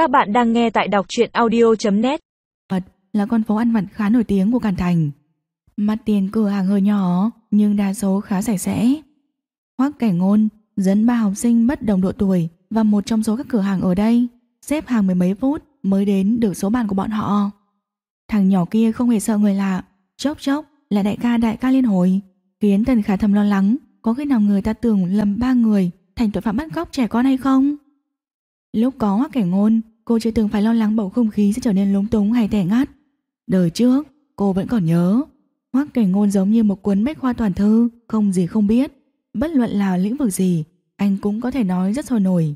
Các bạn đang nghe tại đọc truyện audio.net Mật là con phố ăn vặt khá nổi tiếng của Cản Thành. Mặt tiền cửa hàng hơi nhỏ nhưng đa số khá sạch sẽ. Hoắc Cảnh Ngôn dẫn ba học sinh bất đồng độ tuổi và một trong số các cửa hàng ở đây xếp hàng mười mấy phút mới đến được số bàn của bọn họ. Thằng nhỏ kia không hề sợ người lạ, chốc chốc là đại ca đại ca liên hồi, khiến Tần Khả thầm lo lắng có khi nào người ta tưởng lầm ba người thành tội phạm bắt cóc trẻ con hay không. Lúc có Hoắc Cảnh Ngôn, cô chưa từng phải lo lắng bầu không khí sẽ trở nên lúng túng hay tẻ ngắt. Đời trước, cô vẫn còn nhớ, Hoắc Cảnh Ngôn giống như một cuốn bách khoa toàn thư, không gì không biết, bất luận là lĩnh vực gì, anh cũng có thể nói rất sôi nổi.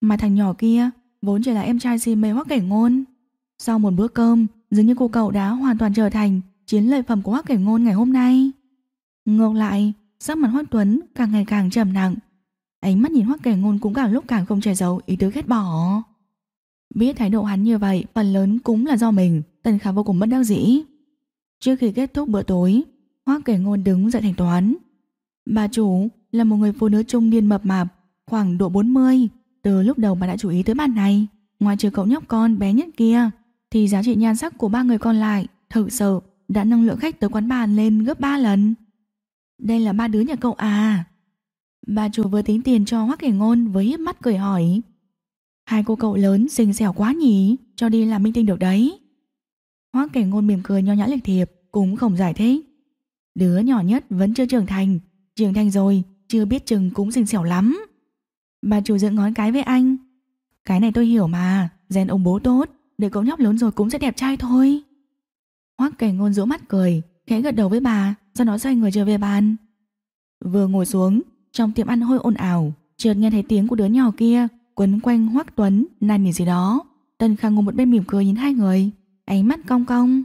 Mà thằng nhỏ kia vốn chỉ là em trai si mê Hoắc Cảnh Ngôn. Sau một bữa cơm, dường như cô cậu đã hoàn toàn trở thành chiến lợi phẩm của Hoắc Cảnh Ngôn ngày hôm nay. Ngược lại, sắc mặt Hoắc Tuấn càng ngày càng trầm nặng. Ánh mắt nhìn Hoắc Cảnh Ngôn cũng càng lúc càng không che giấu ý tứ ghét bỏ. Biết thái độ hắn như vậy, phần lớn cũng là do mình, Tần Khả vô cùng bất đắc dĩ. Trước khi kết thúc bữa tối, Hoắc kể Ngôn đứng dậy thanh toán. Bà chủ là một người phụ nữ trung niên mập mạp, khoảng độ 40. Từ lúc đầu bà đã chú ý tới bàn này, ngoài trừ cậu nhóc con bé nhất kia, thì giá trị nhan sắc của ba người còn lại thực sự đã nâng lượng khách tới quán bàn lên gấp 3 lần. Đây là ba đứa nhà cậu à? Bà chủ vừa tính tiền cho Hoắc kể Ngôn với hiếp mắt cười hỏi. Hai cô cậu lớn xinh xẻo quá nhỉ, cho đi làm minh tinh được đấy. Hoắc Cảnh Ngôn mỉm cười nho nhã lịch thiệp, cũng không giải thích. Đứa nhỏ nhất vẫn chưa trưởng thành, trưởng thành rồi, chưa biết chừng cũng xinh xẻo lắm. Bà chủ dựng ngón cái với anh. Cái này tôi hiểu mà, gen ông bố tốt, để cậu nhóc lớn rồi cũng sẽ đẹp trai thôi. Hoắc Cảnh Ngôn rũ mắt cười, khẽ gật đầu với bà, sau đó xoay người trở về bàn. Vừa ngồi xuống, trong tiệm ăn hôi ồn ào, chợt nghe thấy tiếng của đứa nhỏ kia quấn quanh Hoắc Tuấn, năn nỉ gì đó. Tân Khang ngồi một bên mỉm cười nhìn hai người, ánh mắt cong cong.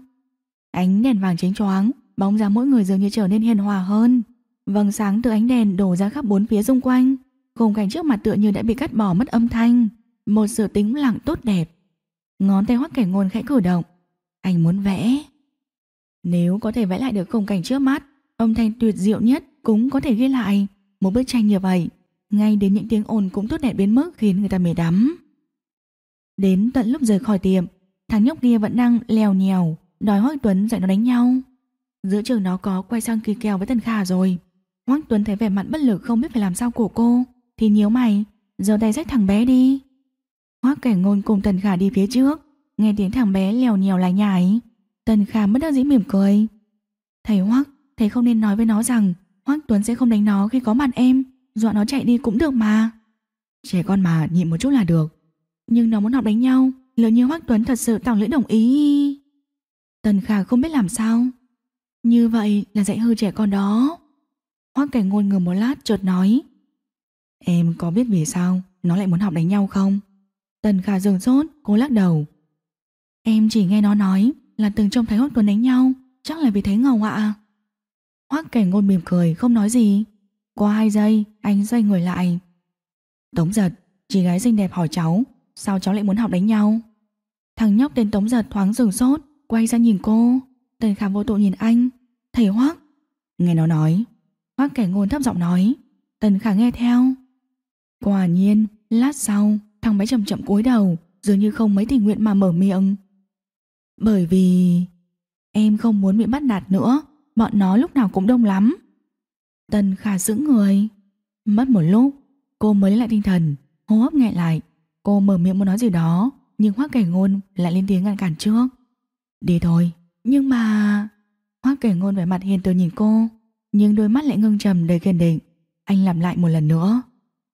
Ánh đèn vàng chính choáng, bóng dáng mỗi người dường như trở nên hiền hòa hơn. Vầng sáng từ ánh đèn đổ ra khắp bốn phía xung quanh, khung cảnh trước mặt tựa như đã bị cắt bỏ mất âm thanh, một sự tĩnh lặng tốt đẹp. Ngón tay Hoắc Cảnh Ngôn khẽ cử động, anh muốn vẽ. Nếu có thể vẽ lại được khung cảnh trước mắt, âm thanh tuyệt diệu nhất cũng có thể ghi lại một bức tranh như vậy, ngay đến những tiếng ồn cũng tốt đẹp đến mức khiến người ta mê đắm. Đến tận lúc rời khỏi tiệm, thằng nhóc kia vẫn đang lèo nhèo, đòi Hoác Tuấn dạy nó đánh nhau. Giữa trường nó có quay sang kỳ kèo với Tần Khả rồi. Hoắc Tuấn thấy vẻ mặt bất lực không biết phải làm sao của cô, thì nhíu mày, giơ tay rách thằng bé đi. Hoắc Cảnh Ngôn cùng Tần Khả đi phía trước, nghe tiếng thằng bé lèo nhèo lại nhảy. Tần Khả bất đắc dĩ mỉm cười. Thầy Hoắc, thầy không nên nói với nó rằng Hoắc Tuấn sẽ không đánh nó khi có mặt em, dọa nó chạy đi cũng được mà. Trẻ con mà nhịn một chút là được. Nhưng nó muốn học đánh nhau, lớn như Hoắc Tuấn thật sự tỏ lưỡi đồng ý. Tần Khả không biết làm sao. Như vậy là dạy hư trẻ con đó. Hoắc Cảnh Ngôn ngừng một lát chợt nói. Em có biết vì sao nó lại muốn học đánh nhau không? Tần Khả dừng sốt, cô lắc đầu. Em chỉ nghe nó nói là từng trông thấy Hoắc Tuấn đánh nhau, chắc là vì thấy ngầu ạ. Hoắc Cảnh Ngôn mỉm cười không nói gì. Qua hai giây, anh xoay người lại. Tống giật, chị gái xinh đẹp hỏi cháu, sao cháu lại muốn học đánh nhau? Thằng nhóc tên Tống giật thoáng dừng sốt, quay ra nhìn cô. Tần Khả vô tội nhìn anh. Thầy Hoắc. Nghe nó nói. Hoắc kẻ Ngôn thấp giọng nói. Tần Khả nghe theo. Quả nhiên, lát sau, thằng bé chậm chậm cúi đầu, dường như không mấy tình nguyện mà mở miệng. Bởi vì em không muốn bị bắt nạt nữa, bọn nó lúc nào cũng đông lắm. Tần khả giữ người. Mất một lúc, cô mới lại tinh thần, hô hấp nghẹn lại. Cô mở miệng muốn nói gì đó, nhưng Hoắc Cảnh Ngôn lại lên tiếng ngăn cản trước. Đi thôi, nhưng mà... Hoắc Cảnh Ngôn vẻ mặt hiền từ nhìn cô, nhưng đôi mắt lại ngưng trầm đầy kiên định. Anh làm lại một lần nữa.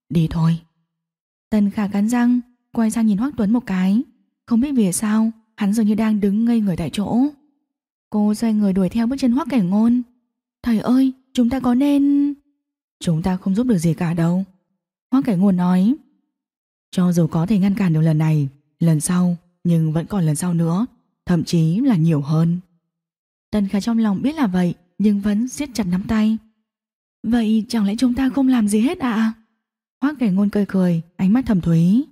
Đi thôi. Tần khả cắn răng, quay sang nhìn Hoắc Tuấn một cái. Không biết vì sao, hắn dường như đang đứng ngây người tại chỗ. Cô xoay người đuổi theo bước chân Hoắc Cảnh Ngôn. Thầy ơi, chúng ta có nên... Chúng ta không giúp được gì cả đâu. Hoắc kẻ nguồn nói. Cho dù có thể ngăn cản được lần này, lần sau, nhưng vẫn còn lần sau nữa, thậm chí là nhiều hơn. Tần Khả trong lòng biết là vậy, nhưng vẫn siết chặt nắm tay. Vậy chẳng lẽ chúng ta không làm gì hết ạ? À? Hoắc Cảnh Ngôn cười cười, ánh mắt thầm thúy.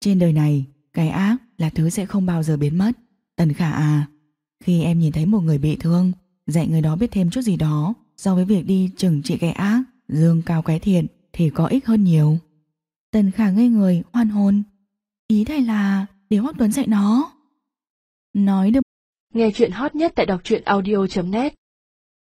Trên đời này, cái ác là thứ sẽ không bao giờ biến mất. Tần Khả à, khi em nhìn thấy một người bị thương, dạy người đó biết thêm chút gì đó so với việc đi trừng trị cái ác, dương cao cái thiện thì có ích hơn nhiều. Tần Khả ngây người, hoan hồn. Ý thầy là để Hoắc Tuấn dạy nó. Nói được Nghe chuyện hot nhất tại đọc truyện audio.net